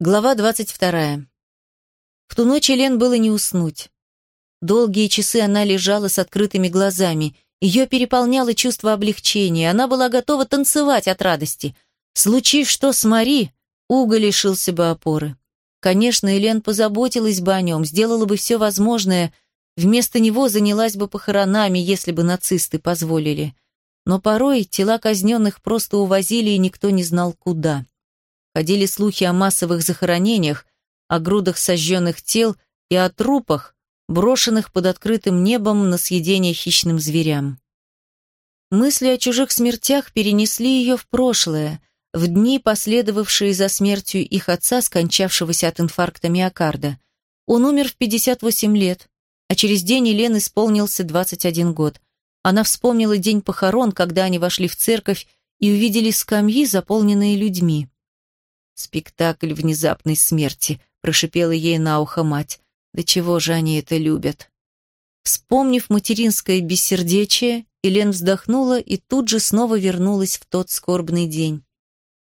Глава двадцать вторая. В ту ночь Элен было не уснуть. Долгие часы она лежала с открытыми глазами. Ее переполняло чувство облегчения. Она была готова танцевать от радости. Случив что с Мари, Уго лишился бы опоры. Конечно, Элен позаботилась бы о нем, сделала бы все возможное. Вместо него занялась бы похоронами, если бы нацисты позволили. Но порой тела казненных просто увозили, и никто не знал, куда. Ходили слухи о массовых захоронениях, о грудах сожженных тел и о трупах, брошенных под открытым небом на съедение хищным зверям. Мысли о чужих смертях перенесли ее в прошлое, в дни, последовавшие за смертью их отца, скончавшегося от инфаркта миокарда. Он умер в 58 лет, а через день Елен исполнился 21 год. Она вспомнила день похорон, когда они вошли в церковь и увидели скамьи, заполненные людьми. «Спектакль внезапной смерти», — прошипела ей на ухо мать. «Да чего же они это любят?» Вспомнив материнское бессердечие, Елен вздохнула и тут же снова вернулась в тот скорбный день.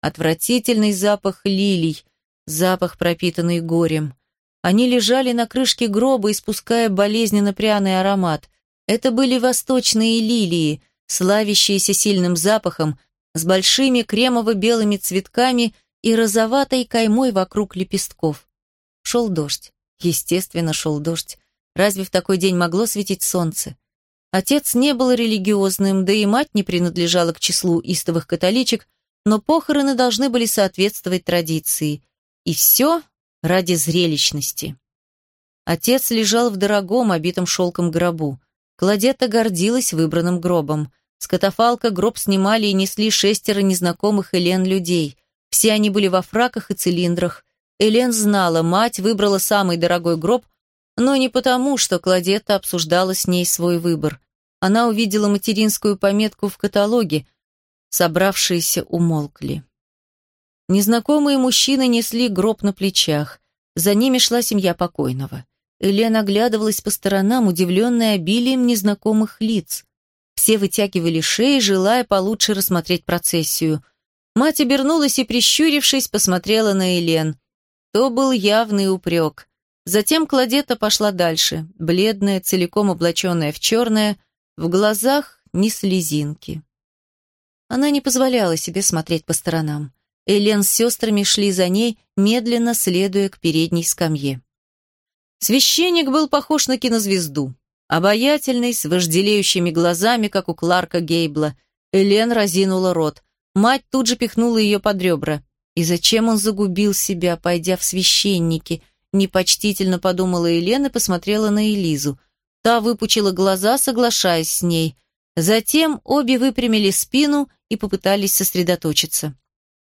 Отвратительный запах лилий, запах, пропитанный горем. Они лежали на крышке гроба, испуская болезненно пряный аромат. Это были восточные лилии, славящиеся сильным запахом, с большими кремово-белыми цветками и розоватой каймой вокруг лепестков. Шел дождь. Естественно, шел дождь. Разве в такой день могло светить солнце? Отец не был религиозным, да и мать не принадлежала к числу истовых католичек, но похороны должны были соответствовать традиции. И все ради зрелищности. Отец лежал в дорогом, обитом шелком гробу. Кладета гордилась выбранным гробом. С катафалка гроб снимали и несли шестеро незнакомых Элен людей. Все они были во фраках и цилиндрах. Элен знала, мать выбрала самый дорогой гроб, но не потому, что Кладетта обсуждала с ней свой выбор. Она увидела материнскую пометку в каталоге. Собравшиеся умолкли. Незнакомые мужчины несли гроб на плечах. За ними шла семья покойного. Элен оглядывалась по сторонам, удивленная обилием незнакомых лиц. Все вытягивали шеи, желая получше рассмотреть процессию. Мать обернулась и, прищурившись, посмотрела на Елен. То был явный упрек. Затем Кладета пошла дальше, бледная, целиком облаченная в черное, в глазах ни слезинки. Она не позволяла себе смотреть по сторонам. Элен с сестрами шли за ней, медленно следуя к передней скамье. Священник был похож на кинозвезду. Обаятельный, с вожделеющими глазами, как у Кларка Гейбла. Элен разинула рот. Мать тут же пихнула ее под ребра. И зачем он загубил себя, пойдя в священники? Непочтительно подумала Елена и посмотрела на Элизу. Та выпучила глаза, соглашаясь с ней. Затем обе выпрямили спину и попытались сосредоточиться.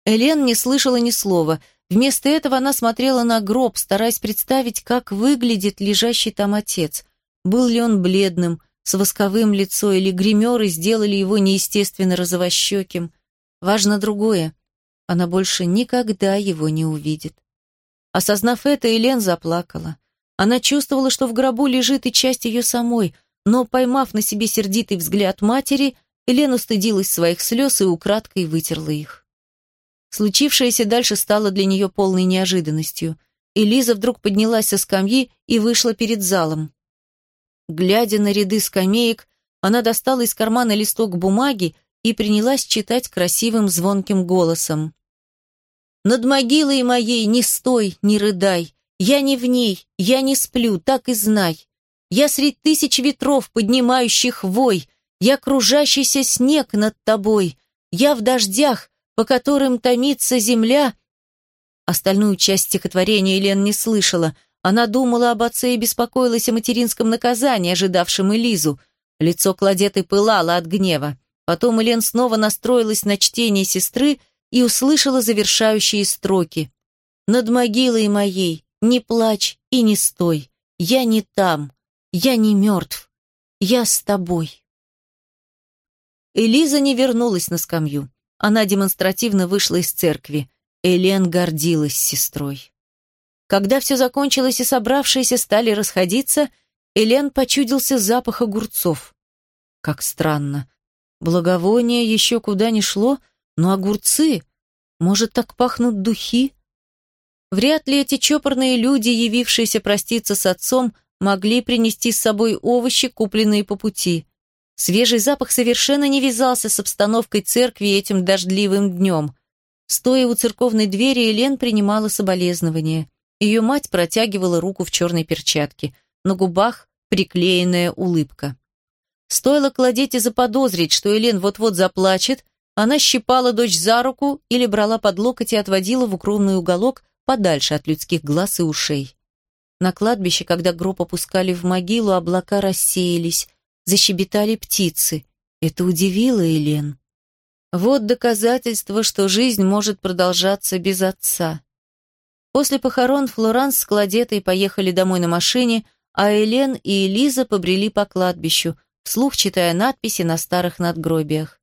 Элен не слышала ни слова. Вместо этого она смотрела на гроб, стараясь представить, как выглядит лежащий там отец. Был ли он бледным, с восковым лицом, или гримеры сделали его неестественно розовощеким. Важно другое. Она больше никогда его не увидит. Осознав это, Елен заплакала. Она чувствовала, что в гробу лежит и часть ее самой, но, поймав на себе сердитый взгляд матери, Елен устыдилась своих слез и украдкой вытерла их. Случившееся дальше стало для нее полной неожиданностью. Элиза вдруг поднялась со скамьи и вышла перед залом. Глядя на ряды скамеек, она достала из кармана листок бумаги и принялась читать красивым звонким голосом. «Над могилой моей не стой, не рыдай, я не в ней, я не сплю, так и знай. Я средь тысяч ветров, поднимающих вой, я кружащийся снег над тобой, я в дождях, по которым томится земля». Остальную часть стихотворения Елен не слышала. Она думала об отце и беспокоилась о материнском наказании, ожидавшем Элизу. Лицо Кладеты пылало от гнева. Потом Элен снова настроилась на чтение сестры и услышала завершающие строки. «Над могилой моей не плачь и не стой. Я не там. Я не мертв. Я с тобой». Элиза не вернулась на скамью. Она демонстративно вышла из церкви. Элен гордилась сестрой. Когда все закончилось и собравшиеся стали расходиться, Элен почудился запах огурцов. Как странно. Благовоние еще куда ни шло, но огурцы... Может, так пахнут духи? Вряд ли эти чопорные люди, явившиеся проститься с отцом, могли принести с собой овощи, купленные по пути. Свежий запах совершенно не вязался с обстановкой церкви этим дождливым днем. Стоя у церковной двери, Элен принимала соболезнования. Ее мать протягивала руку в черной перчатке. На губах приклеенная улыбка. Стоило Кладете заподозрить, что Элен вот-вот заплачет, она щипала дочь за руку или брала под локоть и отводила в укромный уголок подальше от людских глаз и ушей. На кладбище, когда гроб опускали в могилу, облака рассеялись, защебетали птицы. Это удивило Элен. Вот доказательство, что жизнь может продолжаться без отца. После похорон Флоранс с Кладетой поехали домой на машине, а Элен и Элиза побрели по кладбищу, вслух читая надписи на старых надгробиях.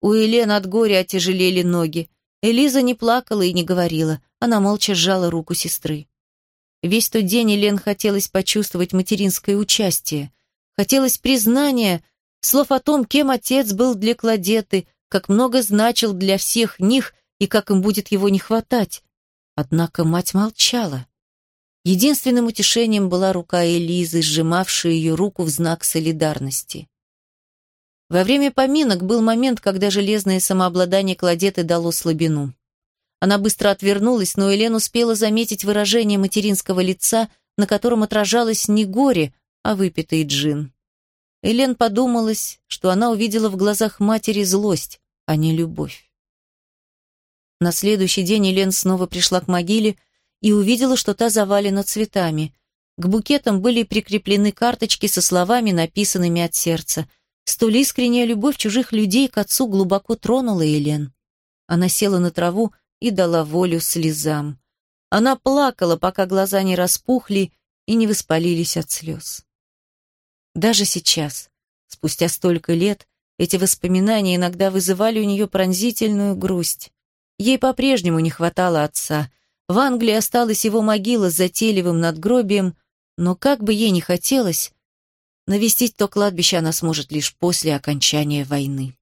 У Элен от горя отяжелели ноги. Элиза не плакала и не говорила, она молча сжала руку сестры. Весь тот день Элен хотелось почувствовать материнское участие. Хотелось признания, слов о том, кем отец был для Кладеты, как много значил для всех них и как им будет его не хватать. Однако мать молчала. Единственным утешением была рука Элизы, сжимавшая ее руку в знак солидарности. Во время поминок был момент, когда железное самообладание Кладеты дало слабину. Она быстро отвернулась, но Елена успела заметить выражение материнского лица, на котором отражалось не горе, а выпитый джин. Элен подумалась, что она увидела в глазах матери злость, а не любовь. На следующий день Элен снова пришла к могиле и увидела, что та завалена цветами. К букетам были прикреплены карточки со словами, написанными от сердца. Столь искренняя любовь чужих людей к отцу глубоко тронула Элен. Она села на траву и дала волю слезам. Она плакала, пока глаза не распухли и не воспалились от слез. Даже сейчас, спустя столько лет, эти воспоминания иногда вызывали у нее пронзительную грусть. Ей по-прежнему не хватало отца. В Англии осталась его могила с затейливым надгробием, но как бы ей ни хотелось, навестить то кладбище она сможет лишь после окончания войны.